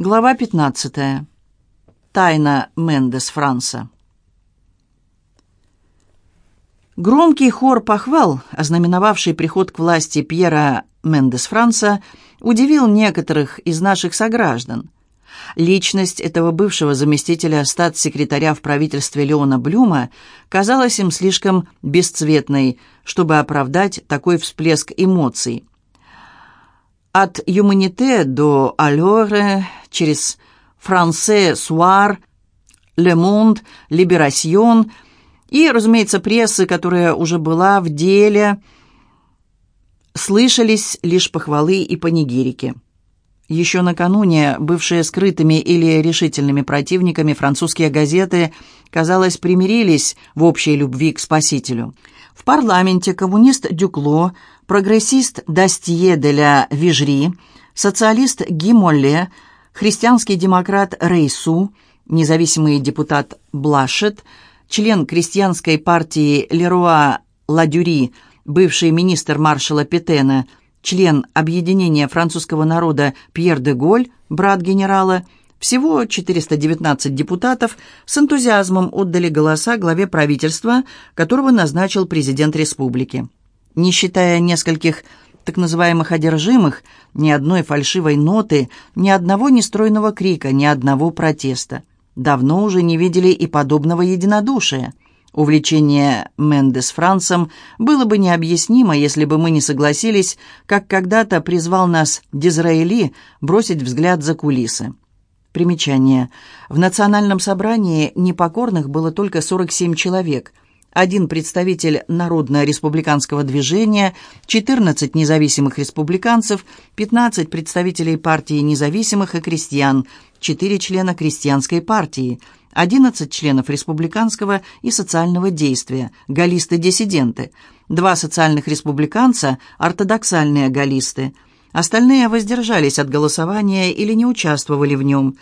Глава 15. Тайна Мендес Франса. Громкий хор похвал, ознаменовавший приход к власти Пьера Мендес Франса, удивил некоторых из наших сограждан. Личность этого бывшего заместителя статс-секретаря в правительстве Леона Блюма казалась им слишком бесцветной, чтобы оправдать такой всплеск эмоций. От «Юманите» до «Алёре» через «Франсе Суар», «Ле Монд», «Либерасьон» и, разумеется, прессы, которая уже была в деле, слышались лишь похвалы и панигирики. Еще накануне бывшие скрытыми или решительными противниками французские газеты, казалось, примирились в общей любви к спасителю. В парламенте коммунист Дюкло, прогрессист Дастье де ля Вижри, социалист Ги Молле, христианский демократ Рейсу, независимый депутат Блашет, член крестьянской партии Леруа Ладюри, бывший министр маршала Петена – член объединения французского народа Пьер де Голь, брат генерала, всего 419 депутатов с энтузиазмом отдали голоса главе правительства, которого назначил президент республики. Не считая нескольких так называемых одержимых, ни одной фальшивой ноты, ни одного нестройного крика, ни одного протеста. Давно уже не видели и подобного единодушия – Увлечение Мендес Франсом было бы необъяснимо, если бы мы не согласились, как когда-то призвал нас Дизраэли бросить взгляд за кулисы. Примечание. В национальном собрании непокорных было только 47 человек. Один представитель Народно-республиканского движения, 14 независимых республиканцев, 15 представителей партии независимых и крестьян, 4 члена крестьянской партии – 11 членов республиканского и социального действия, галлисты-диссиденты, два социальных республиканца, ортодоксальные галлисты. Остальные воздержались от голосования или не участвовали в нем.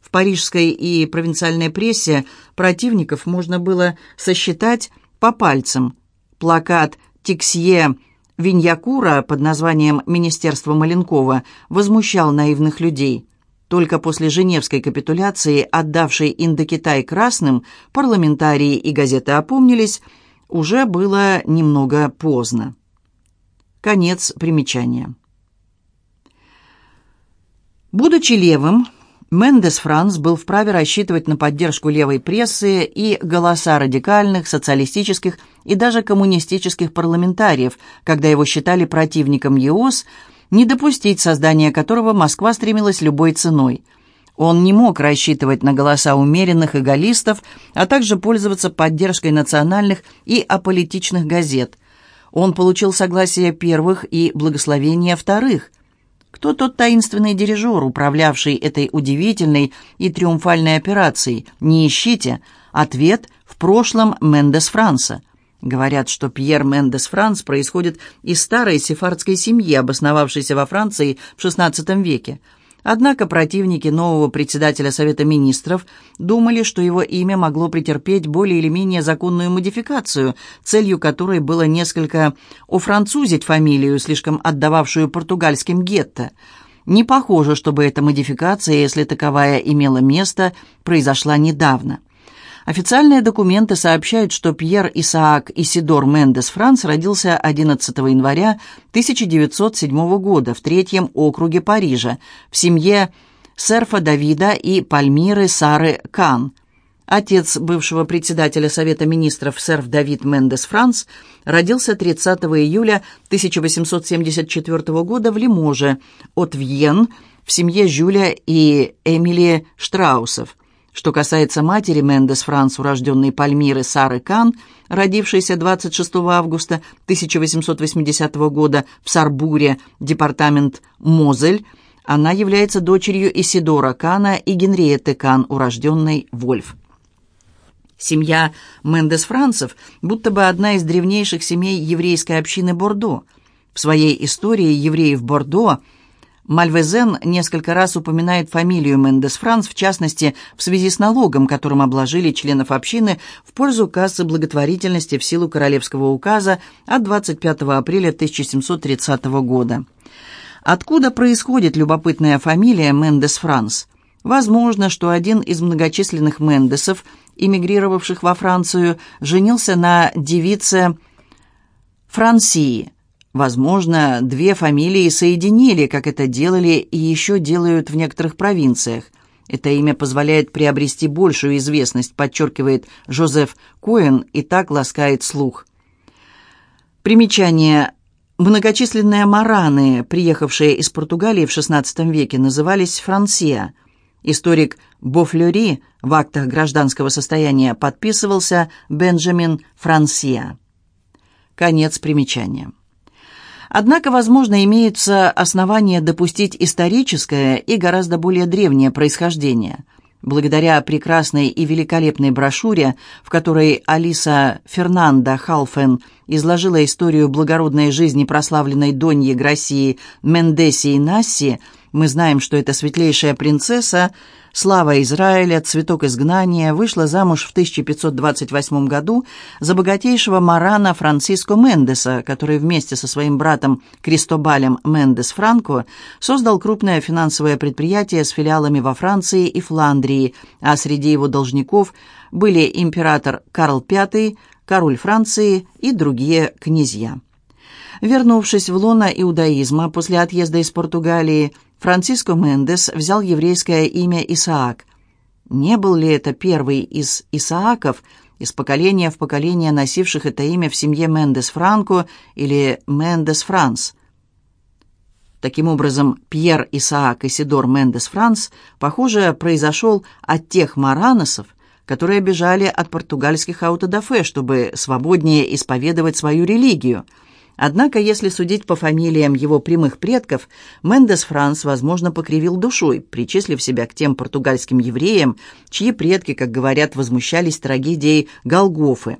В парижской и провинциальной прессе противников можно было сосчитать по пальцам. Плакат «Тиксье» Виньякура под названием «Министерство Маленкова» возмущал наивных людей. Только после Женевской капитуляции, отдавшей Индокитай красным, парламентарии и газеты опомнились, уже было немного поздно. Конец примечания. Будучи левым, Мендес Франс был вправе рассчитывать на поддержку левой прессы и голоса радикальных, социалистических и даже коммунистических парламентариев, когда его считали противником ЕОС – не допустить создания которого Москва стремилась любой ценой. Он не мог рассчитывать на голоса умеренных и галлистов, а также пользоваться поддержкой национальных и аполитичных газет. Он получил согласие первых и благословение вторых. Кто тот таинственный дирижер, управлявший этой удивительной и триумфальной операцией? Не ищите. Ответ в прошлом Мендес Франса. Говорят, что Пьер Мендес Франс происходит из старой сефардской семьи, обосновавшейся во Франции в XVI веке. Однако противники нового председателя Совета Министров думали, что его имя могло претерпеть более или менее законную модификацию, целью которой было несколько офранцузить фамилию, слишком отдававшую португальским гетто. Не похоже, чтобы эта модификация, если таковая имела место, произошла недавно. Официальные документы сообщают, что Пьер Исаак Исидор Мендес Франц родился 11 января 1907 года в Третьем округе Парижа в семье Серфа Давида и Пальмиры Сары Кан. Отец бывшего председателя Совета министров Серф Давид Мендес Франц родился 30 июля 1874 года в Лиможе от Вьен в семье Жюля и Эмили Штраусов. Что касается матери Мендес Франс, урожденной Пальмиры Сары Кан, родившейся 26 августа 1880 года в Сарбуре, департамент Мозель, она является дочерью Исидора Кана и Генриетты Кан, урожденной Вольф. Семья Мендес Францев будто бы одна из древнейших семей еврейской общины Бордо. В своей истории евреев Бордо – Мальвезен несколько раз упоминает фамилию Мендес Франс, в частности, в связи с налогом, которым обложили членов общины в пользу кассы благотворительности в силу королевского указа от 25 апреля 1730 года. Откуда происходит любопытная фамилия Мендес Франс? Возможно, что один из многочисленных Мендесов, эмигрировавших во Францию, женился на девице Франсии. Возможно, две фамилии соединили, как это делали и еще делают в некоторых провинциях. Это имя позволяет приобрести большую известность, подчеркивает Жозеф Коэн и так ласкает слух. Примечание. Многочисленные мараны, приехавшие из Португалии в XVI веке, назывались Франсия. Историк Бофлери в актах гражданского состояния подписывался Бенджамин Франсия. Конец примечания. Однако, возможно, имеются основания допустить историческое и гораздо более древнее происхождение – Благодаря прекрасной и великолепной брошюре, в которой Алиса Фернанда Халфен изложила историю благородной жизни прославленной Доньи Гроссии Мендеси Насси, мы знаем, что эта светлейшая принцесса Слава Израиля, цветок изгнания, вышла замуж в 1528 году за богатейшего марана Франциско Мендеса, который вместе со своим братом Кристобалем Мендес Франко создал крупное финансовое предприятие с филиалами во Франции и Фландрии, а среди его должников были император Карл V, король Франции и другие князья. Вернувшись в лоно иудаизма после отъезда из Португалии, Франциско Мендес взял еврейское имя Исаак. Не был ли это первый из Исааков, из поколения в поколение носивших это имя в семье Мендес Франко или Мендес Франс? Таким образом, Пьер Исаак Исидор Мендес Франс, похоже, произошел от тех мараносов, которые бежали от португальских аутодафе, чтобы свободнее исповедовать свою религию – Однако, если судить по фамилиям его прямых предков, Мендес Франс, возможно, покривил душой, причислив себя к тем португальским евреям, чьи предки, как говорят, возмущались трагедией Голгофы.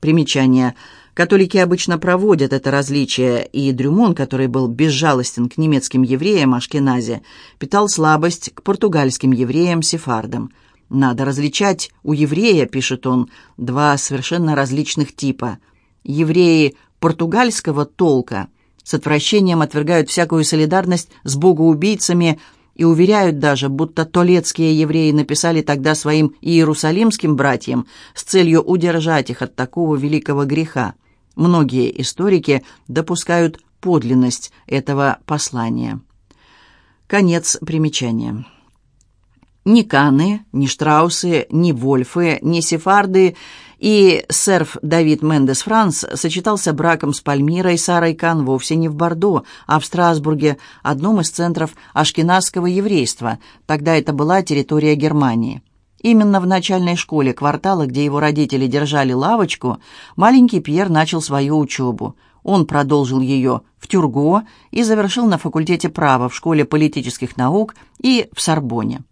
Примечание. Католики обычно проводят это различие, и Дрюмон, который был безжалостен к немецким евреям Ашкеназе, питал слабость к португальским евреям-сефардам. «Надо различать у еврея», — пишет он, — «два совершенно различных типа. Евреи португальского толка, с отвращением отвергают всякую солидарность с богоубийцами и уверяют даже, будто толецкие евреи написали тогда своим иерусалимским братьям с целью удержать их от такого великого греха. Многие историки допускают подлинность этого послания. Конец примечания. Ни Каны, ни Штраусы, ни Вольфы, ни Сефарды и серф Давид Мендес Франс сочетался браком с Пальмирой Сарой Кан вовсе не в Бордо, а в Страсбурге, одном из центров ашкеназского еврейства. Тогда это была территория Германии. Именно в начальной школе квартала, где его родители держали лавочку, маленький Пьер начал свою учебу. Он продолжил ее в Тюрго и завершил на факультете права в школе политических наук и в Сорбоне.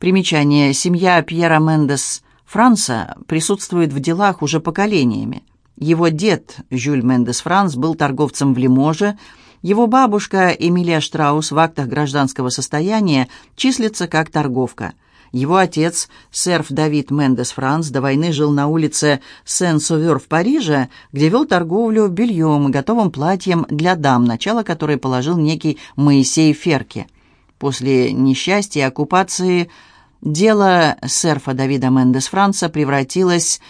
Примечание. Семья Пьера Мендес Франца присутствует в делах уже поколениями. Его дед, Жюль Мендес Франс, был торговцем в Лиможе, его бабушка Эмилия Штраус в актах гражданского состояния числится как торговка. Его отец, Серф Давид Мендес Франс, до войны жил на улице Сен-Сувер в Париже, где вел торговлю бельем и готовым платьем для дам, начало которой положил некий Моисей Ферке. После несчастья и оккупации Дело серфа Давида Мендес Франца превратилось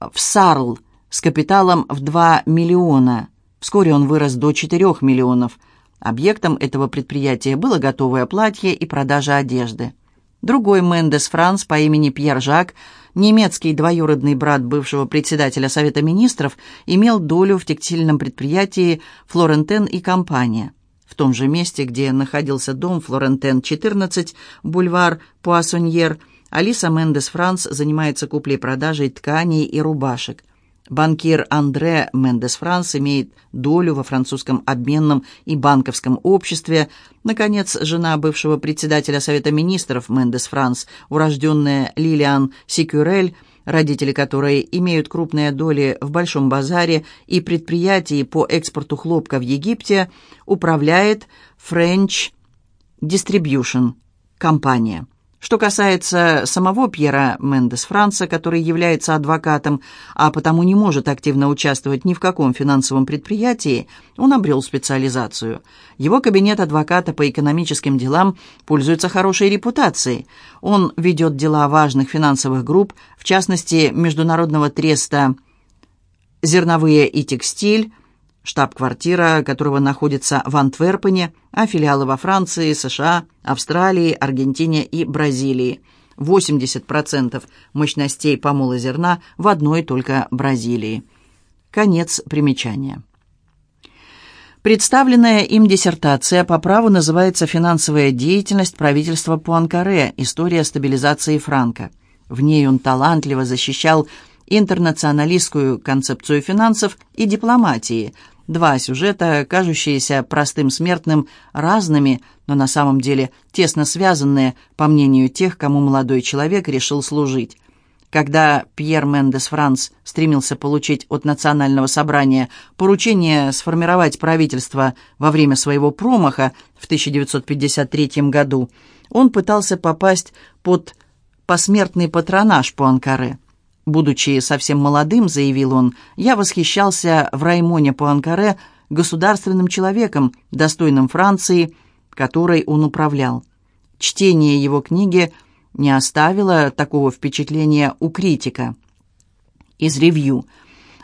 в сарл с капиталом в 2 миллиона. Вскоре он вырос до 4 миллионов. Объектом этого предприятия было готовое платье и продажа одежды. Другой Мендес Франц по имени Пьер Жак, немецкий двоюродный брат бывшего председателя Совета министров, имел долю в текстильном предприятии «Флорентен и компания» том же месте, где находился дом Флорентен-14, бульвар Пуассоньер, Алиса Мендес Франс занимается куплей-продажей тканей и рубашек. Банкир Андре Мендес Франс имеет долю во французском обменном и банковском обществе. Наконец, жена бывшего председателя Совета министров Мендес Франс, урожденная Лилиан Секюрель, родители которой имеют крупные доли в Большом базаре и предприятии по экспорту хлопка в Египте, управляет French Distribution компания. Что касается самого Пьера Мендес Франца, который является адвокатом, а потому не может активно участвовать ни в каком финансовом предприятии, он обрел специализацию. Его кабинет адвоката по экономическим делам пользуется хорошей репутацией. Он ведет дела важных финансовых групп, в частности, Международного треста «Зерновые и текстиль», штаб-квартира которого находится в Антверпене, а филиалы во Франции, США, Австралии, Аргентине и Бразилии. 80% мощностей помола зерна в одной только Бразилии. Конец примечания. Представленная им диссертация по праву называется «Финансовая деятельность правительства Пуанкаре. История стабилизации франка». В ней он талантливо защищал интернационалистскую концепцию финансов и дипломатии – Два сюжета, кажущиеся простым смертным разными, но на самом деле тесно связанные, по мнению тех, кому молодой человек решил служить. Когда Пьер Мендес Франц стремился получить от Национального собрания поручение сформировать правительство во время своего промаха в 1953 году, он пытался попасть под посмертный патронаж Пуанкаре. Будучи совсем молодым, заявил он, я восхищался в Раймоне Пуанкаре государственным человеком, достойным Франции, которой он управлял. Чтение его книги не оставило такого впечатления у критика. Из ревью.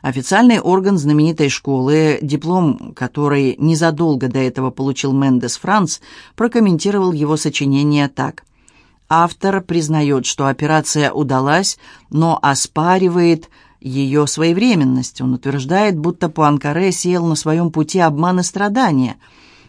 Официальный орган знаменитой школы, диплом который незадолго до этого получил Мендес Франц, прокомментировал его сочинение так – Автор признает, что операция удалась, но оспаривает ее своевременность. Он утверждает, будто Пуанкаре сел на своем пути обман и страдания.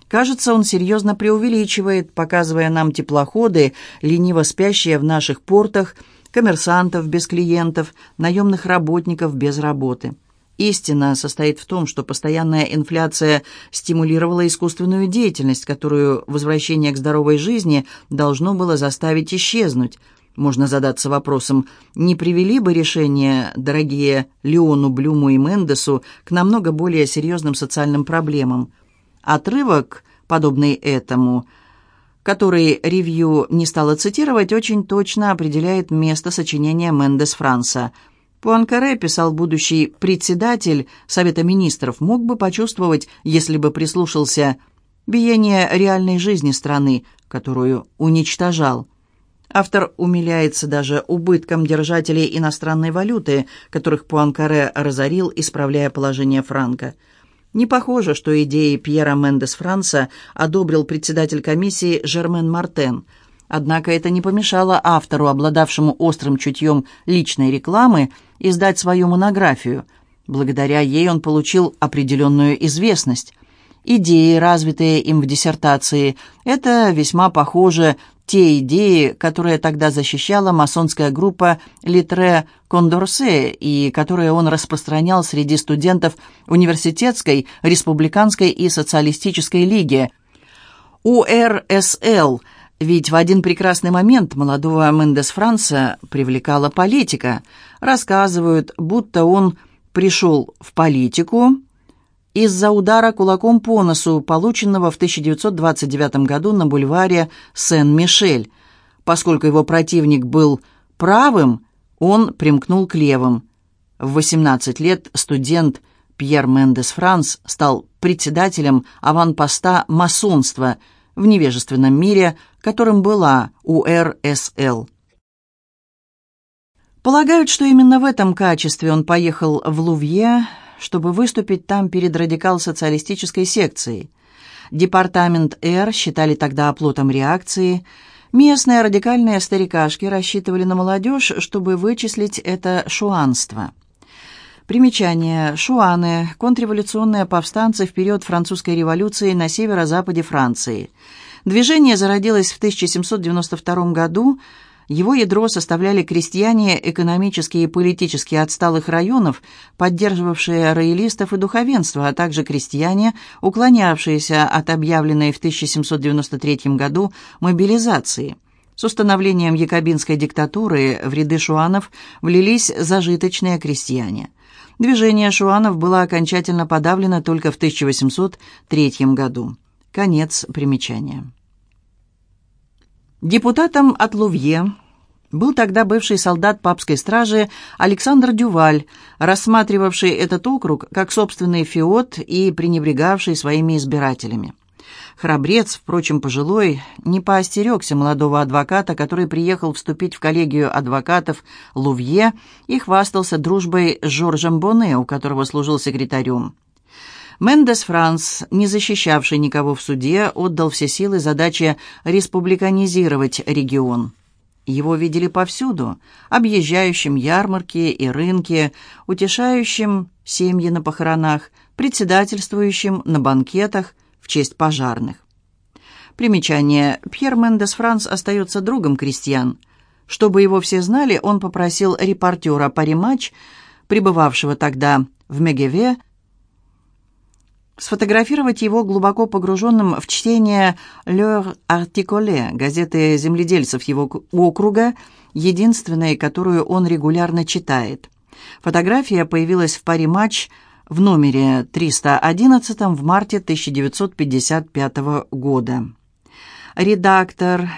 Кажется, он серьезно преувеличивает, показывая нам теплоходы, лениво спящие в наших портах, коммерсантов без клиентов, наемных работников без работы. Истина состоит в том, что постоянная инфляция стимулировала искусственную деятельность, которую возвращение к здоровой жизни должно было заставить исчезнуть. Можно задаться вопросом, не привели бы решения, дорогие Леону, Блюму и Мендесу, к намного более серьезным социальным проблемам? Отрывок, подобный этому, который ревью не стало цитировать, очень точно определяет место сочинения Мендес Франса – Пуанкаре, писал будущий председатель Совета министров, мог бы почувствовать, если бы прислушался, биение реальной жизни страны, которую уничтожал. Автор умиляется даже убытком держателей иностранной валюты, которых Пуанкаре разорил, исправляя положение франка. Не похоже, что идеи Пьера Мендес Франца одобрил председатель комиссии Жермен Мартен – Однако это не помешало автору, обладавшему острым чутьем личной рекламы, издать свою монографию. Благодаря ей он получил определенную известность. Идеи, развитые им в диссертации, это весьма похоже те идеи, которые тогда защищала масонская группа Литре Кондорсе и которые он распространял среди студентов университетской, республиканской и социалистической лиги. УРСЛ – ведь в один прекрасный момент молодого Мендес Франца привлекала политика. Рассказывают, будто он пришел в политику из-за удара кулаком по носу, полученного в 1929 году на бульваре Сен-Мишель. Поскольку его противник был правым, он примкнул к левым. В 18 лет студент Пьер Мендес Франц стал председателем аванпоста масонства – в невежественном мире, которым была УРСЛ. Полагают, что именно в этом качестве он поехал в Лувье, чтобы выступить там перед радикал-социалистической секцией. Департамент Р считали тогда оплотом реакции. Местные радикальные старикашки рассчитывали на молодежь, чтобы вычислить это шуанство – Примечание. Шуаны. Контрреволюционные повстанцы в период французской революции на северо-западе Франции. Движение зародилось в 1792 году. Его ядро составляли крестьяне экономически и политически отсталых районов, поддерживавшие роялистов и духовенство, а также крестьяне, уклонявшиеся от объявленной в 1793 году мобилизации. С установлением якобинской диктатуры в ряды шуанов влились зажиточные крестьяне. Движение шуанов было окончательно подавлено только в 1803 году. Конец примечания. Депутатом от Лувье был тогда бывший солдат папской стражи Александр Дюваль, рассматривавший этот округ как собственный феод и пренебрегавший своими избирателями. Храбрец, впрочем, пожилой, не поостерегся молодого адвоката, который приехал вступить в коллегию адвокатов Лувье и хвастался дружбой с Жоржем Боне, у которого служил секретарем. Мендес Франс, не защищавший никого в суде, отдал все силы задаче республиканизировать регион. Его видели повсюду, объезжающим ярмарки и рынки, утешающим семьи на похоронах, председательствующим на банкетах в честь пожарных. Примечание. Пьер Мендес Франс остается другом крестьян. Чтобы его все знали, он попросил репортера «Пари-матч», пребывавшего тогда в Мегеве, сфотографировать его глубоко погруженным в чтение «L'heure articolée» газеты земледельцев его округа, единственной, которую он регулярно читает. Фотография появилась в паре матч в номере 311 в марте 1955 года. Редактор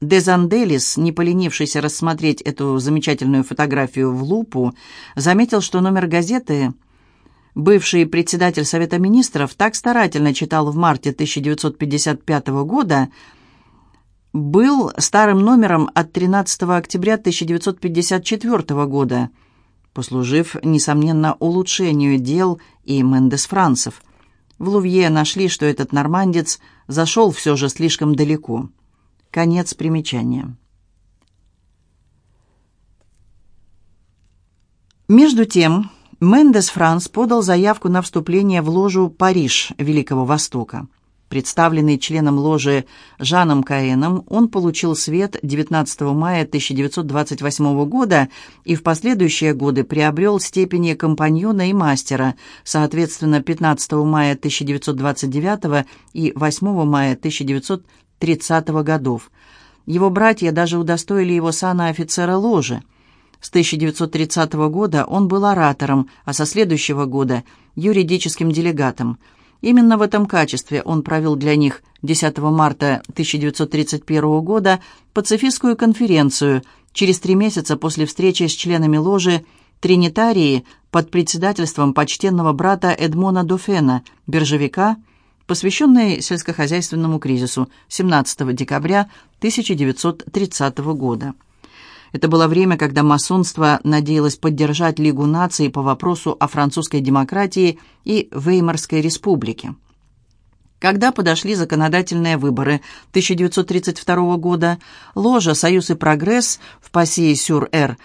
Дезанделис, не поленившийся рассмотреть эту замечательную фотографию в лупу, заметил, что номер газеты – Бывший председатель Совета министров так старательно читал в марте 1955 года, был старым номером от 13 октября 1954 года, послужив, несомненно, улучшению дел и Мендес Францев. В Лувье нашли, что этот нормандец зашел все же слишком далеко. Конец примечания. Между тем... Мендес Франс подал заявку на вступление в ложу «Париж» Великого Востока. Представленный членом ложи Жаном Каэном, он получил свет 19 мая 1928 года и в последующие годы приобрел степени компаньона и мастера, соответственно, 15 мая 1929 и 8 мая 1930 годов. Его братья даже удостоили его сана офицера ложи – с 1930 года он был оратором, а со следующего года – юридическим делегатом. Именно в этом качестве он провел для них 10 марта 1931 года пацифистскую конференцию через три месяца после встречи с членами ложи Тринитарии под председательством почтенного брата Эдмона Дофена, биржевика, посвященной сельскохозяйственному кризису 17 декабря 1930 года. Это было время, когда масонство надеялось поддержать Лигу наций по вопросу о французской демократии и Веймарской республике. Когда подошли законодательные выборы 1932 года, ложа «Союз и прогресс» в Пассии-Сюр-Эр,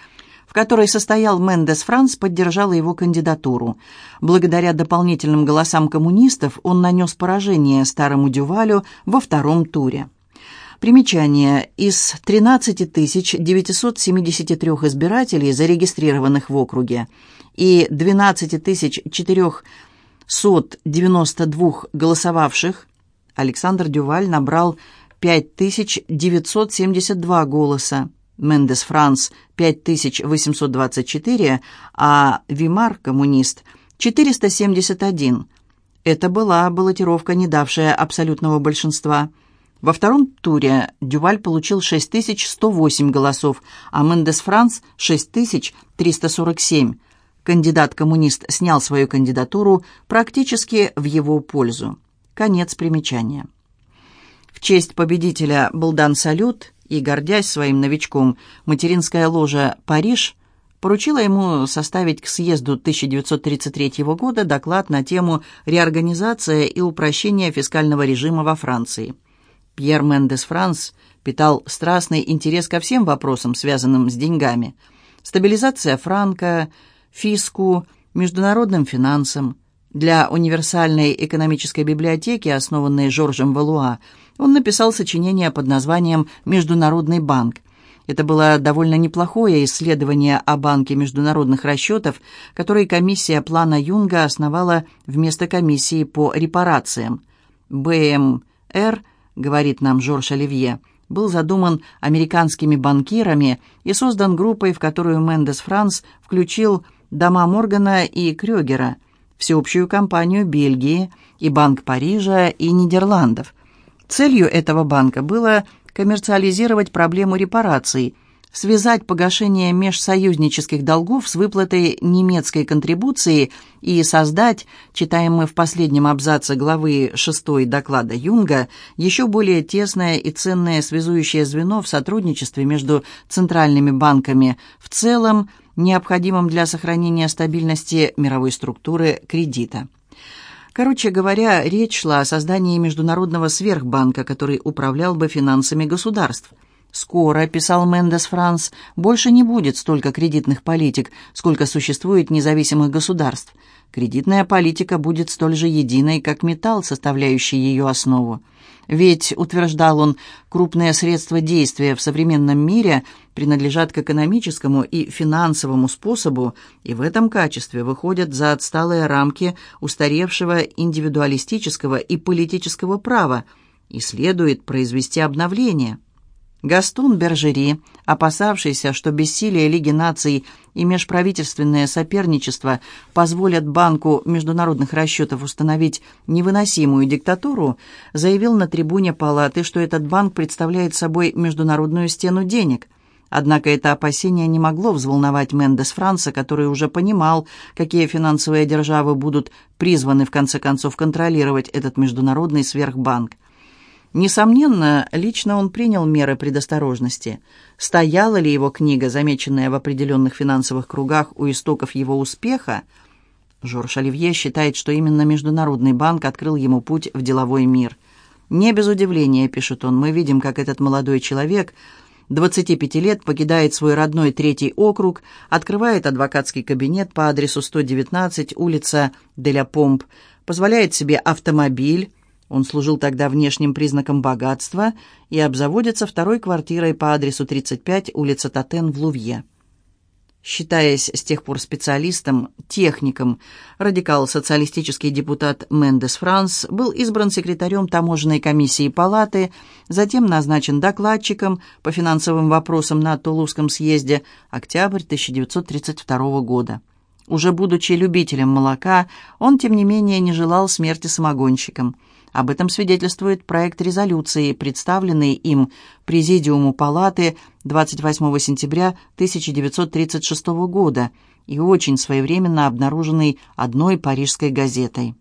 в которой состоял Мендес Франс, поддержала его кандидатуру. Благодаря дополнительным голосам коммунистов он нанес поражение старому Дювалю во втором туре. Примечание. Из 13 973 избирателей, зарегистрированных в округе, и 12 492 голосовавших, Александр Дюваль набрал 5972 голоса, Мендес Франс – 5824, а Вимар, коммунист, 471. Это была баллотировка, не давшая абсолютного большинства – во втором туре Дюваль получил 6108 голосов, а Мендес Франс – 6347. Кандидат-коммунист снял свою кандидатуру практически в его пользу. Конец примечания. В честь победителя был дан салют, и, гордясь своим новичком, материнская ложа «Париж» поручила ему составить к съезду 1933 года доклад на тему «Реорганизация и упрощение фискального режима во Франции». Пьер Мендес Франс питал страстный интерес ко всем вопросам, связанным с деньгами. Стабилизация франка, фиску, международным финансам. Для универсальной экономической библиотеки, основанной Жоржем Валуа, он написал сочинение под названием «Международный банк». Это было довольно неплохое исследование о банке международных расчетов, который комиссия плана Юнга основала вместо комиссии по репарациям. БМР – говорит нам Жорж Оливье, был задуман американскими банкирами и создан группой, в которую Мендес Франс включил дома Моргана и Крёгера, всеобщую компанию Бельгии и Банк Парижа и Нидерландов. Целью этого банка было коммерциализировать проблему репараций – связать погашение межсоюзнических долгов с выплатой немецкой контрибуции и создать, читаем мы в последнем абзаце главы 6 доклада Юнга, еще более тесное и ценное связующее звено в сотрудничестве между центральными банками в целом, необходимым для сохранения стабильности мировой структуры кредита. Короче говоря, речь шла о создании международного сверхбанка, который управлял бы финансами государств – «Скоро», — писал Мендес Франс, — «больше не будет столько кредитных политик, сколько существует независимых государств. Кредитная политика будет столь же единой, как металл, составляющий ее основу. Ведь, утверждал он, крупные средства действия в современном мире принадлежат к экономическому и финансовому способу и в этом качестве выходят за отсталые рамки устаревшего индивидуалистического и политического права, и следует произвести обновление. Гастун Бержери, опасавшийся, что бессилие Лиги наций и межправительственное соперничество позволят Банку международных расчетов установить невыносимую диктатуру, заявил на трибуне палаты, что этот банк представляет собой международную стену денег. Однако это опасение не могло взволновать Мендес Франца, который уже понимал, какие финансовые державы будут призваны в конце концов контролировать этот международный сверхбанк. Несомненно, лично он принял меры предосторожности. Стояла ли его книга, замеченная в определенных финансовых кругах у истоков его успеха? Жорж Оливье считает, что именно Международный банк открыл ему путь в деловой мир. «Не без удивления», — пишет он, — «мы видим, как этот молодой человек...» 25 лет покидает свой родной третий округ, открывает адвокатский кабинет по адресу 119, улица Деля Помп, позволяет себе автомобиль, он служил тогда внешним признаком богатства и обзаводится второй квартирой по адресу 35, улица Татен в Лувье. Считаясь с тех пор специалистом, техником, радикал-социалистический депутат Мендес Франс был избран секретарем таможенной комиссии палаты, затем назначен докладчиком по финансовым вопросам на Тулузском съезде, октябрь 1932 года. Уже будучи любителем молока, он, тем не менее, не желал смерти самогонщикам. Об этом свидетельствует проект резолюции, представленный им Президиуму Палаты 28 сентября 1936 года и очень своевременно обнаруженный одной парижской газетой.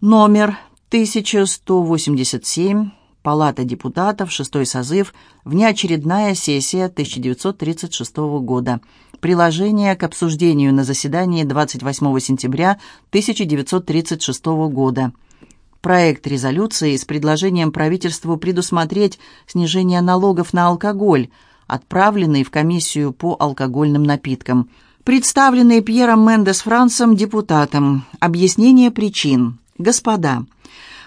Номер 1187, Палата депутатов, шестой созыв, внеочередная сессия 1936 года. Приложение к обсуждению на заседании 28 сентября 1936 года проект резолюции с предложением правительству предусмотреть снижение налогов на алкоголь, отправленный в комиссию по алкогольным напиткам. Представленный Пьером Мендес Франсом депутатом. Объяснение причин. Господа,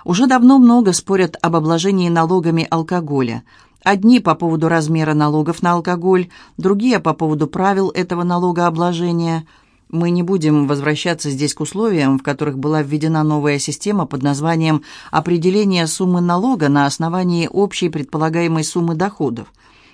уже давно много спорят об обложении налогами алкоголя. Одни по поводу размера налогов на алкоголь, другие по поводу правил этого налогообложения – мы не будем возвращаться здесь к условиям, в которых была введена новая система под названием «определение суммы налога на основании общей предполагаемой суммы доходов».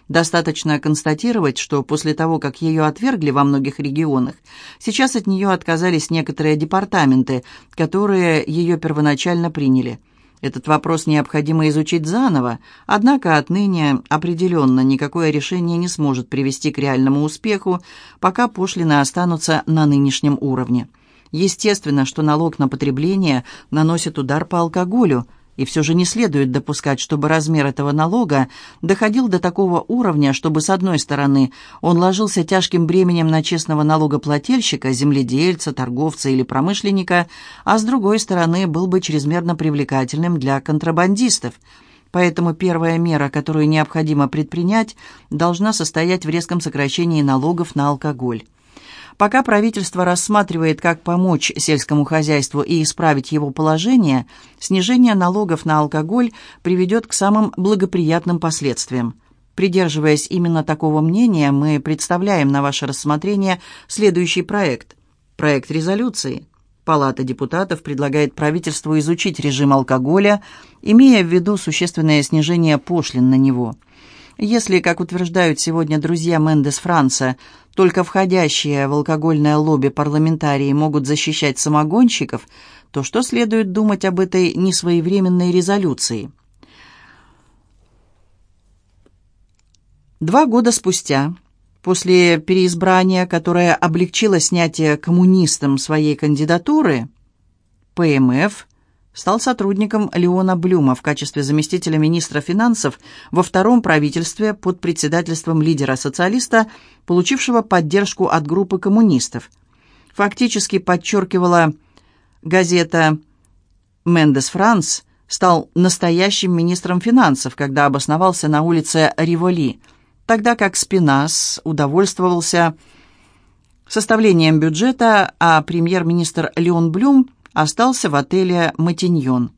Достаточно констатировать, что после того, как ее отвергли во многих регионах, сейчас от нее отказались некоторые департаменты, которые ее первоначально приняли – этот вопрос необходимо изучить заново, однако отныне определенно никакое решение не сможет привести к реальному успеху, пока пошлины останутся на нынешнем уровне. Естественно, что налог на потребление наносит удар по алкоголю – и все же не следует допускать, чтобы размер этого налога доходил до такого уровня, чтобы, с одной стороны, он ложился тяжким бременем на честного налогоплательщика, земледельца, торговца или промышленника, а с другой стороны, был бы чрезмерно привлекательным для контрабандистов. Поэтому первая мера, которую необходимо предпринять, должна состоять в резком сокращении налогов на алкоголь. Пока правительство рассматривает, как помочь сельскому хозяйству и исправить его положение, снижение налогов на алкоголь приведет к самым благоприятным последствиям. Придерживаясь именно такого мнения, мы представляем на ваше рассмотрение следующий проект. Проект резолюции. Палата депутатов предлагает правительству изучить режим алкоголя, имея в виду существенное снижение пошлин на него – если, как утверждают сегодня друзья Мендес Франца, только входящие в алкогольное лобби парламентарии могут защищать самогонщиков, то что следует думать об этой несвоевременной резолюции? Два года спустя, после переизбрания, которое облегчило снятие коммунистам своей кандидатуры, ПМФ стал сотрудником Леона Блюма в качестве заместителя министра финансов во втором правительстве под председательством лидера-социалиста, получившего поддержку от группы коммунистов. Фактически подчеркивала газета «Мендес Франс», стал настоящим министром финансов, когда обосновался на улице Риволи, тогда как Спинас удовольствовался составлением бюджета, а премьер-министр Леон Блюм остался в отеле «Матиньон».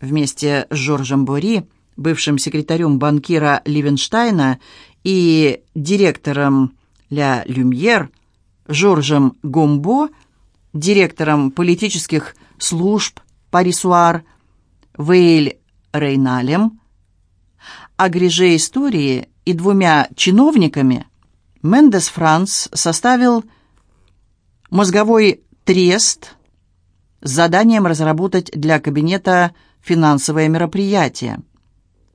Вместе с Жоржем Бори, бывшим секретарем банкира Ливенштейна и директором «Ля Люмьер», Жоржем Гомбо, директором политических служб Парисуар, Вейль Рейналем, агреже истории и двумя чиновниками Мендес Франц составил мозговой трест с заданием разработать для кабинета финансовое мероприятие.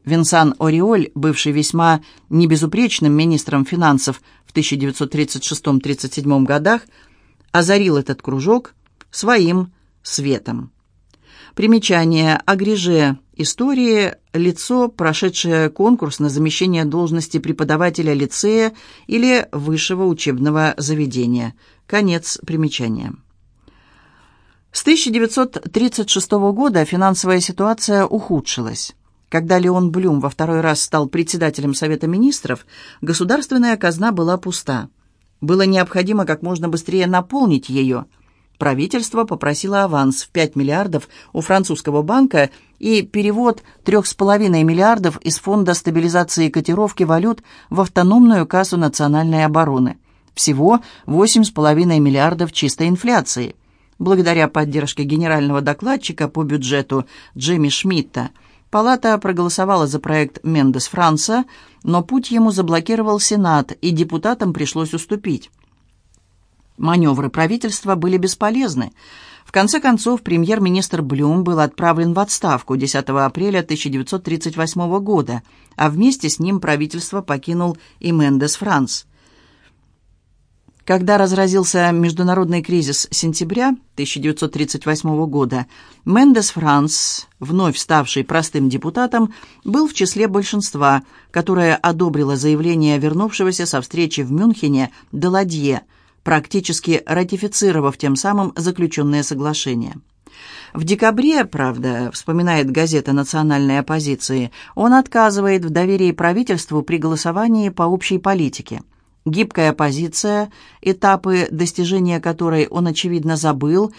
Винсан Ориоль, бывший весьма небезупречным министром финансов в 1936-37 годах, озарил этот кружок своим светом. Примечание о греже истории – лицо, прошедшее конкурс на замещение должности преподавателя лицея или высшего учебного заведения. Конец примечания. С 1936 года финансовая ситуация ухудшилась. Когда Леон Блюм во второй раз стал председателем Совета министров, государственная казна была пуста. Было необходимо как можно быстрее наполнить ее. Правительство попросило аванс в 5 миллиардов у французского банка и перевод 3,5 миллиардов из Фонда стабилизации котировки валют в автономную кассу национальной обороны. Всего 8,5 миллиардов чистой инфляции благодаря поддержке генерального докладчика по бюджету Джимми Шмидта, Палата проголосовала за проект Мендес Франца, но путь ему заблокировал Сенат, и депутатам пришлось уступить. Маневры правительства были бесполезны. В конце концов, премьер-министр Блюм был отправлен в отставку 10 апреля 1938 года, а вместе с ним правительство покинул и Мендес Франц. Когда разразился международный кризис сентября 1938 года, Мендес Франс, вновь ставший простым депутатом, был в числе большинства, которое одобрило заявление вернувшегося со встречи в Мюнхене Деладье, практически ратифицировав тем самым заключенное соглашение. В декабре, правда, вспоминает газета национальной оппозиции, он отказывает в доверии правительству при голосовании по общей политике – Гибкая позиция, этапы достижения которой он, очевидно, забыл,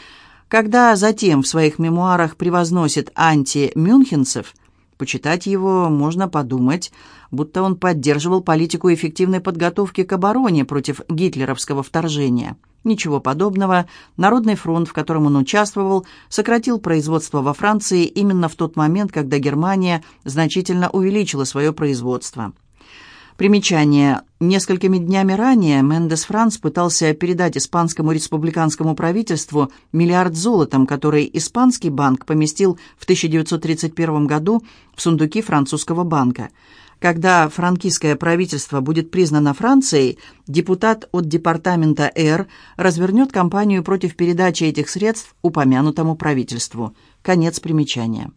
когда затем в своих мемуарах превозносит анти-мюнхенцев, почитать его можно подумать, будто он поддерживал политику эффективной подготовки к обороне против гитлеровского вторжения. Ничего подобного. Народный фронт, в котором он участвовал, сократил производство во Франции именно в тот момент, когда Германия значительно увеличила свое производство. Примечание. Несколькими днями ранее Мендес Франс пытался передать испанскому республиканскому правительству миллиард золотом, который испанский банк поместил в 1931 году в сундуки французского банка. Когда франкистское правительство будет признано Францией, депутат от департамента Р развернет кампанию против передачи этих средств упомянутому правительству. Конец примечания.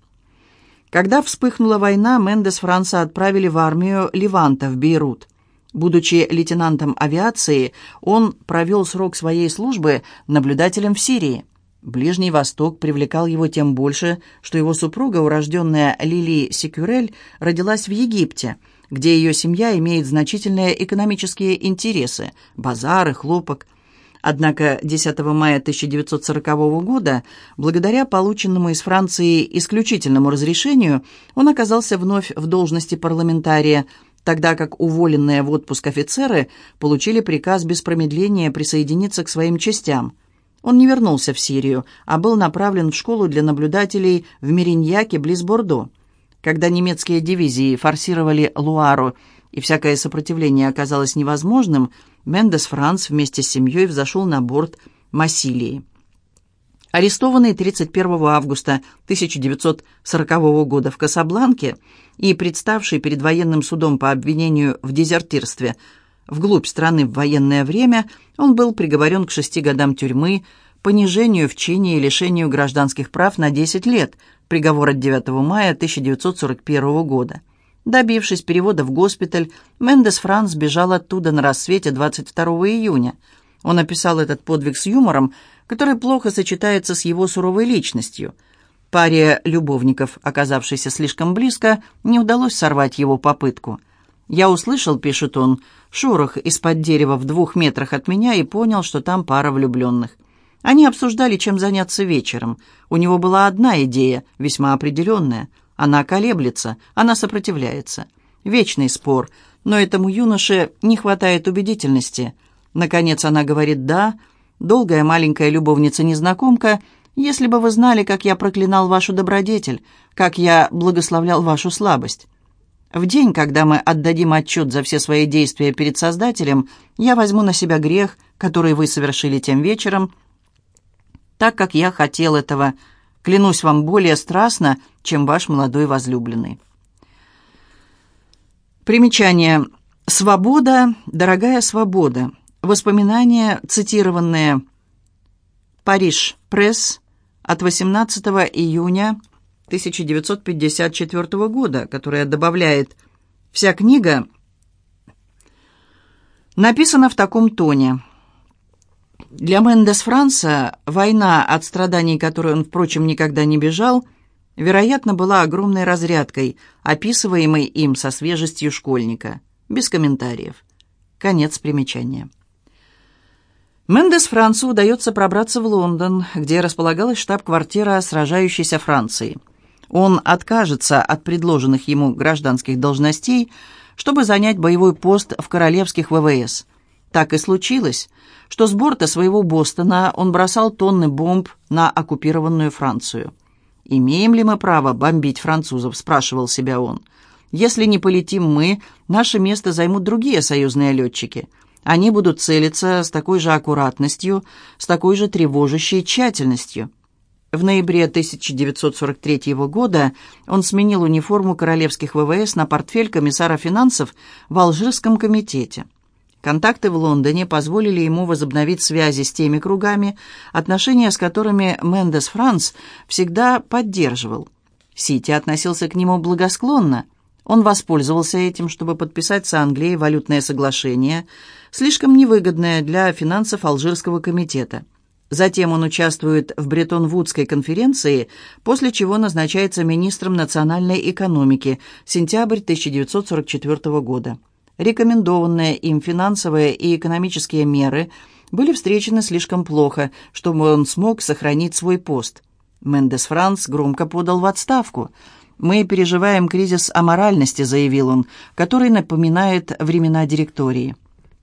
Когда вспыхнула война, Мендес Франца отправили в армию Леванта в Бейрут. Будучи лейтенантом авиации, он провел срок своей службы наблюдателем в Сирии. Ближний Восток привлекал его тем больше, что его супруга, урожденная Лили Секюрель, родилась в Египте, где ее семья имеет значительные экономические интересы – базары, хлопок. Однако 10 мая 1940 года, благодаря полученному из Франции исключительному разрешению, он оказался вновь в должности парламентария, тогда как уволенные в отпуск офицеры получили приказ без промедления присоединиться к своим частям. Он не вернулся в Сирию, а был направлен в школу для наблюдателей в Мериньяке близ Бордо. Когда немецкие дивизии форсировали Луару и всякое сопротивление оказалось невозможным, Мендес Франц вместе с семьей взошел на борт Массилии. Арестованный 31 августа 1940 года в Касабланке и представший перед военным судом по обвинению в дезертирстве вглубь страны в военное время, он был приговорен к шести годам тюрьмы, понижению в чине и лишению гражданских прав на 10 лет, приговор от 9 мая 1941 года. Добившись перевода в госпиталь, Мендес Франс бежал оттуда на рассвете 22 июня. Он описал этот подвиг с юмором, который плохо сочетается с его суровой личностью. Паре любовников, оказавшейся слишком близко, не удалось сорвать его попытку. «Я услышал, — пишет он, — шорох из-под дерева в двух метрах от меня и понял, что там пара влюбленных. Они обсуждали, чем заняться вечером. У него была одна идея, весьма определенная. Она колеблется, она сопротивляется. Вечный спор, но этому юноше не хватает убедительности. Наконец она говорит «да», долгая маленькая любовница-незнакомка, если бы вы знали, как я проклинал вашу добродетель, как я благословлял вашу слабость. В день, когда мы отдадим отчет за все свои действия перед Создателем, я возьму на себя грех, который вы совершили тем вечером, так как я хотел этого. Клянусь вам более страстно, чем ваш молодой возлюбленный. Примечание. «Свобода, дорогая свобода». Воспоминания, цитированные «Париж Пресс» от 18 июня 1954 года, которая добавляет «Вся книга написана в таком тоне». Для Мендес Франца война, от страданий которой он, впрочем, никогда не бежал, вероятно, была огромной разрядкой, описываемой им со свежестью школьника. Без комментариев. Конец примечания. Мендес Францу удается пробраться в Лондон, где располагалась штаб-квартира сражающейся Франции. Он откажется от предложенных ему гражданских должностей, чтобы занять боевой пост в королевских ВВС. Так и случилось – что с борта своего Бостона он бросал тонны бомб на оккупированную Францию. «Имеем ли мы право бомбить французов?» – спрашивал себя он. «Если не полетим мы, наше место займут другие союзные летчики. Они будут целиться с такой же аккуратностью, с такой же тревожащей тщательностью». В ноябре 1943 года он сменил униформу королевских ВВС на портфель комиссара финансов в Алжирском комитете. Контакты в Лондоне позволили ему возобновить связи с теми кругами, отношения с которыми Мендес Франц всегда поддерживал. Сити относился к нему благосклонно. Он воспользовался этим, чтобы подписать с Англией валютное соглашение, слишком невыгодное для финансов Алжирского комитета. Затем он участвует в Бреттон-Вудской конференции, после чего назначается министром национальной экономики, сентябрь 1944 года. Рекомендованные им финансовые и экономические меры были встречены слишком плохо, чтобы он смог сохранить свой пост. Мендес Франц громко подал в отставку. «Мы переживаем кризис аморальности», — заявил он, который напоминает времена директории.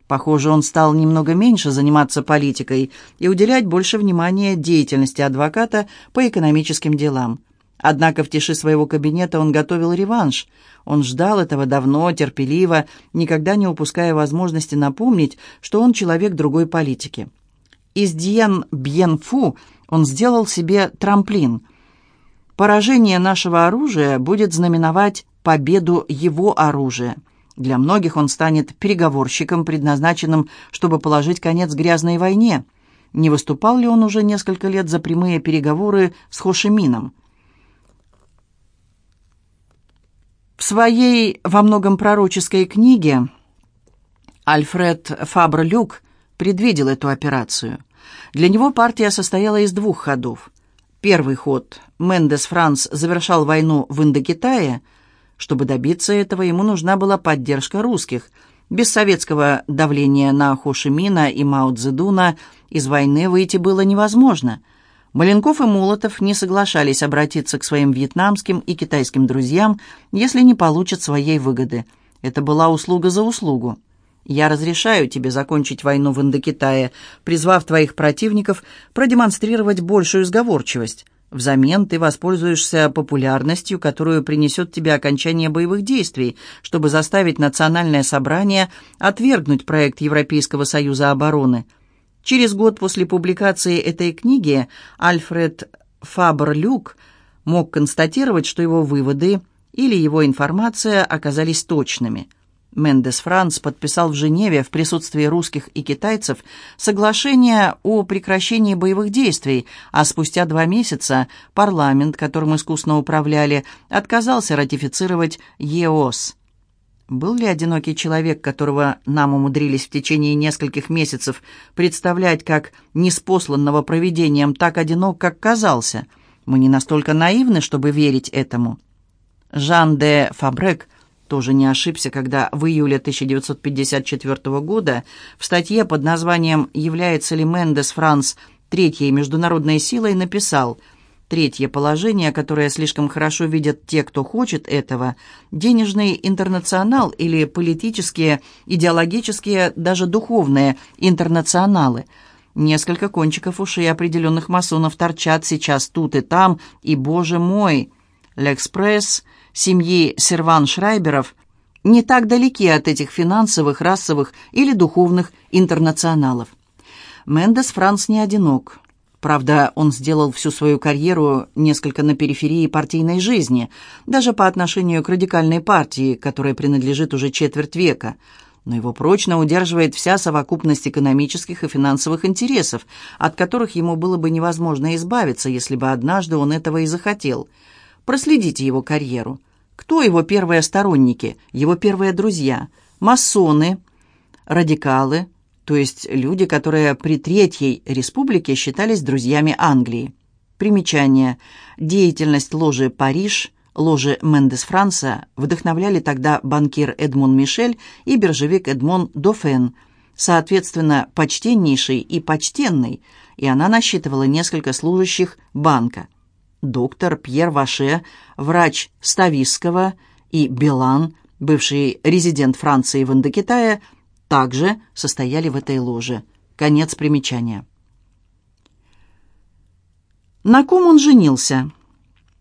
Похоже, он стал немного меньше заниматься политикой и уделять больше внимания деятельности адвоката по экономическим делам. Однако в тиши своего кабинета он готовил реванш. Он ждал этого давно, терпеливо, никогда не упуская возможности напомнить, что он человек другой политики. Из Диен Бьенфу он сделал себе трамплин. Поражение нашего оружия будет знаменовать победу его оружия. Для многих он станет переговорщиком, предназначенным, чтобы положить конец грязной войне. Не выступал ли он уже несколько лет за прямые переговоры с Хошимином? В своей во многом пророческой книге Альфред Фабр-Люк предвидел эту операцию. Для него партия состояла из двух ходов. Первый ход Мендес Франс завершал войну в Индокитае. Чтобы добиться этого, ему нужна была поддержка русских. Без советского давления на Хошимина и Мао Цзэдуна из войны выйти было невозможно – Маленков и Молотов не соглашались обратиться к своим вьетнамским и китайским друзьям, если не получат своей выгоды. Это была услуга за услугу. «Я разрешаю тебе закончить войну в Индокитае, призвав твоих противников продемонстрировать большую сговорчивость. Взамен ты воспользуешься популярностью, которую принесет тебе окончание боевых действий, чтобы заставить национальное собрание отвергнуть проект Европейского союза обороны». Через год после публикации этой книги Альфред Фабр-Люк мог констатировать, что его выводы или его информация оказались точными – Мендес Франц подписал в Женеве в присутствии русских и китайцев соглашение о прекращении боевых действий, а спустя два месяца парламент, которым искусно управляли, отказался ратифицировать ЕОС. Был ли одинокий человек, которого нам умудрились в течение нескольких месяцев представлять как неспосланного провидением, так одинок, как казался? Мы не настолько наивны, чтобы верить этому. Жан де Фабрек тоже не ошибся, когда в июле 1954 года в статье под названием «Является ли Мендес Франс третьей международной силой» написал «Третье положение, которое слишком хорошо видят те, кто хочет этого, денежный интернационал или политические, идеологические, даже духовные интернационалы». Несколько кончиков ушей определенных масонов торчат сейчас тут и там, и, боже мой, «L'Express», семьи Серван-Шрайберов не так далеки от этих финансовых, расовых или духовных интернационалов. Мендес Франц не одинок. Правда, он сделал всю свою карьеру несколько на периферии партийной жизни, даже по отношению к радикальной партии, которой принадлежит уже четверть века. Но его прочно удерживает вся совокупность экономических и финансовых интересов, от которых ему было бы невозможно избавиться, если бы однажды он этого и захотел – Проследите его карьеру. Кто его первые сторонники, его первые друзья? Масоны, радикалы, то есть люди, которые при Третьей Республике считались друзьями Англии. Примечание. Деятельность ложи «Париж», ложи Мендес Франца вдохновляли тогда банкир Эдмон Мишель и биржевик Эдмон Дофен, соответственно, почтеннейший и почтенный, и она насчитывала несколько служащих банка доктор Пьер Ваше, врач Стависского и Белан, бывший резидент Франции в Индокитае, также состояли в этой ложе. Конец примечания. На ком он женился?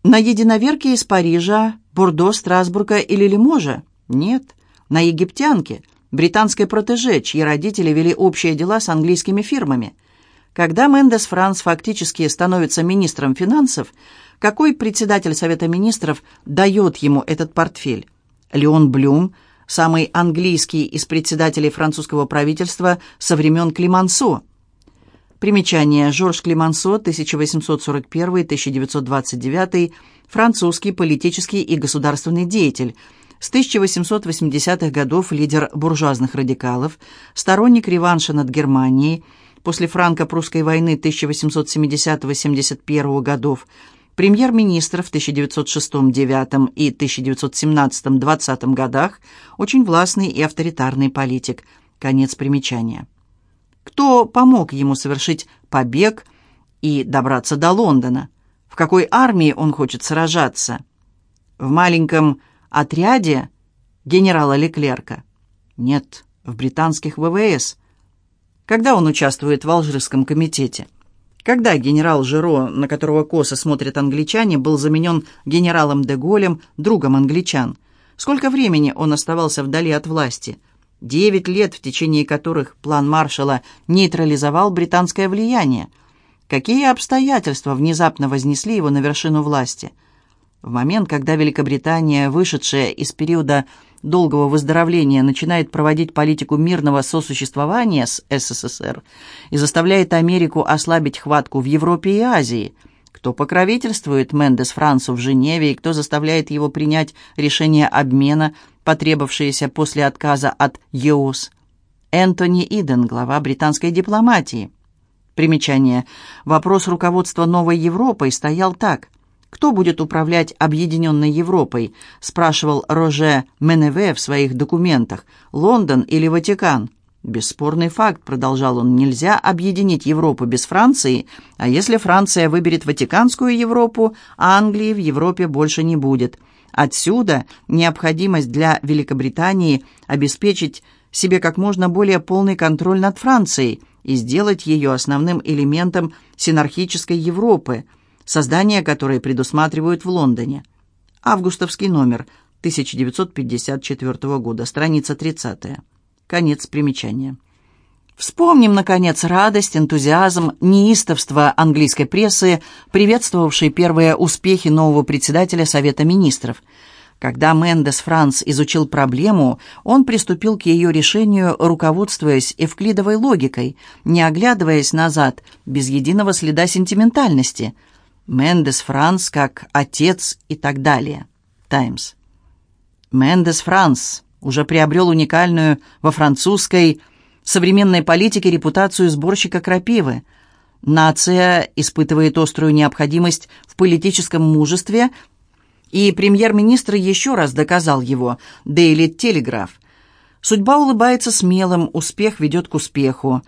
На единоверке из Парижа, Бордо, Страсбурга или Лиможа? Нет. На египтянке, британской протеже, чьи родители вели общие дела с английскими фирмами – когда Мендес Франс фактически становится министром финансов, какой председатель Совета министров дает ему этот портфель? Леон Блюм, самый английский из председателей французского правительства со времен Климансо. Примечание. Жорж Климансо, 1841-1929, французский политический и государственный деятель, с 1880-х годов лидер буржуазных радикалов, сторонник реванша над Германией, после франко-прусской войны 1870-71 годов, премьер-министр в 1906-1909 и 1917-20 годах, очень властный и авторитарный политик. Конец примечания. Кто помог ему совершить побег и добраться до Лондона? В какой армии он хочет сражаться? В маленьком отряде генерала Леклерка? Нет, в британских ВВС – когда он участвует в Алжирском комитете? Когда генерал Жиро, на которого косо смотрят англичане, был заменен генералом де Голем, другом англичан? Сколько времени он оставался вдали от власти? Девять лет, в течение которых план маршала нейтрализовал британское влияние. Какие обстоятельства внезапно вознесли его на вершину власти? В момент, когда Великобритания, вышедшая из периода долгого выздоровления начинает проводить политику мирного сосуществования с СССР и заставляет Америку ослабить хватку в Европе и Азии, кто покровительствует Мендес Франсу в Женеве и кто заставляет его принять решение обмена, потребовавшееся после отказа от ЕОС. Энтони Иден, глава британской дипломатии. Примечание. Вопрос руководства Новой Европой стоял так – кто будет управлять Объединенной Европой?» – спрашивал Роже Меневе в своих документах. «Лондон или Ватикан?» «Бесспорный факт», – продолжал он, – «нельзя объединить Европу без Франции, а если Франция выберет Ватиканскую Европу, Англии в Европе больше не будет. Отсюда необходимость для Великобритании обеспечить себе как можно более полный контроль над Францией и сделать ее основным элементом синархической Европы – создание которой предусматривают в Лондоне. Августовский номер 1954 года, страница 30. Конец примечания. Вспомним, наконец, радость, энтузиазм, неистовство английской прессы, приветствовавшей первые успехи нового председателя Совета министров. Когда Мендес Франц изучил проблему, он приступил к ее решению, руководствуясь эвклидовой логикой, не оглядываясь назад, без единого следа сентиментальности. Мендес Франц как отец и так далее. Таймс. Мендес Франц уже приобрел уникальную во французской современной политике репутацию сборщика крапивы. Нация испытывает острую необходимость в политическом мужестве, и премьер-министр еще раз доказал его, Дейли Телеграф. Судьба улыбается смелым, успех ведет к успеху.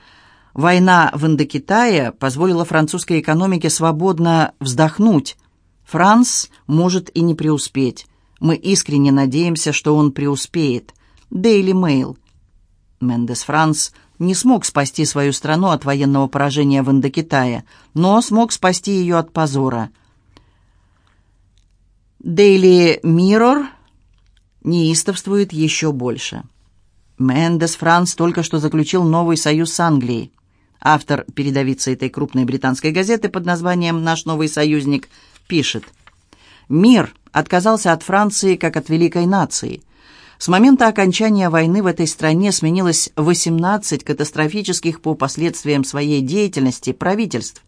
Война в Индокитае позволила французской экономике свободно вздохнуть. Франц может и не преуспеть. Мы искренне надеемся, что он преуспеет. Дейли Mail. Мендес Франс не смог спасти свою страну от военного поражения в Индокитае, но смог спасти ее от позора. Daily Mirror неистовствует еще больше. Мендес Франс только что заключил новый союз с Англией. Автор передовицы этой крупной британской газеты под названием «Наш новый союзник» пишет «Мир отказался от Франции как от великой нации – с момента окончания войны в этой стране сменилось 18 катастрофических по последствиям своей деятельности правительств.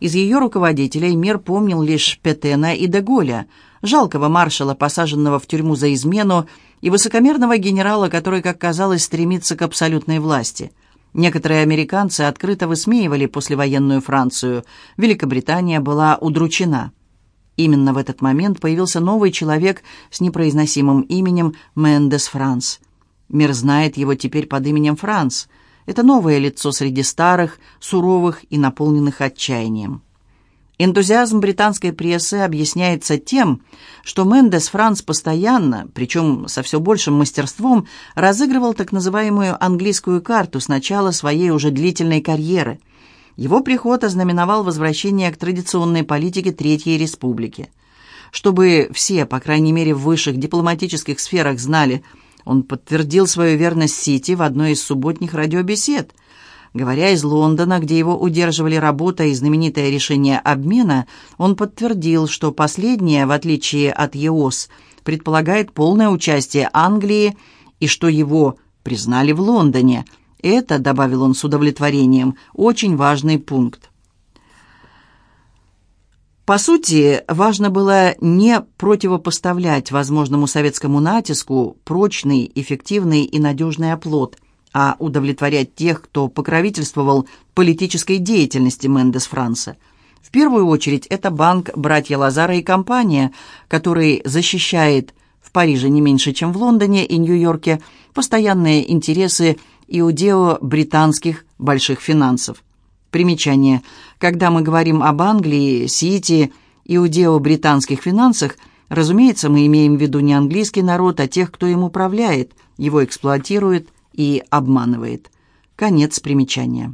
Из ее руководителей мир помнил лишь Петена и Деголя, жалкого маршала, посаженного в тюрьму за измену, и высокомерного генерала, который, как казалось, стремится к абсолютной власти. Некоторые американцы открыто высмеивали послевоенную Францию. Великобритания была удручена. Именно в этот момент появился новый человек с непроизносимым именем Мендес Франс. Мир знает его теперь под именем Франс. Это новое лицо среди старых, суровых и наполненных отчаянием. Энтузиазм британской прессы объясняется тем, что Мендес Франс постоянно, причем со все большим мастерством, разыгрывал так называемую английскую карту с начала своей уже длительной карьеры – его приход ознаменовал возвращение к традиционной политике Третьей Республики. Чтобы все, по крайней мере в высших дипломатических сферах, знали, он подтвердил свою верность Сити в одной из субботних радиобесед. Говоря из Лондона, где его удерживали работа и знаменитое решение обмена, он подтвердил, что последнее, в отличие от ЕОС, предполагает полное участие Англии и что его признали в Лондоне – это, добавил он с удовлетворением, очень важный пункт. По сути, важно было не противопоставлять возможному советскому натиску прочный, эффективный и надежный оплот, а удовлетворять тех, кто покровительствовал политической деятельности Мендес Франса. В первую очередь это банк «Братья Лазара и компания», который защищает в Париже не меньше, чем в Лондоне и Нью-Йорке постоянные интересы иудео-британских больших финансов. Примечание. Когда мы говорим об Англии, Сити, иудео-британских финансах, разумеется, мы имеем в виду не английский народ, а тех, кто им управляет, его эксплуатирует и обманывает. Конец примечания.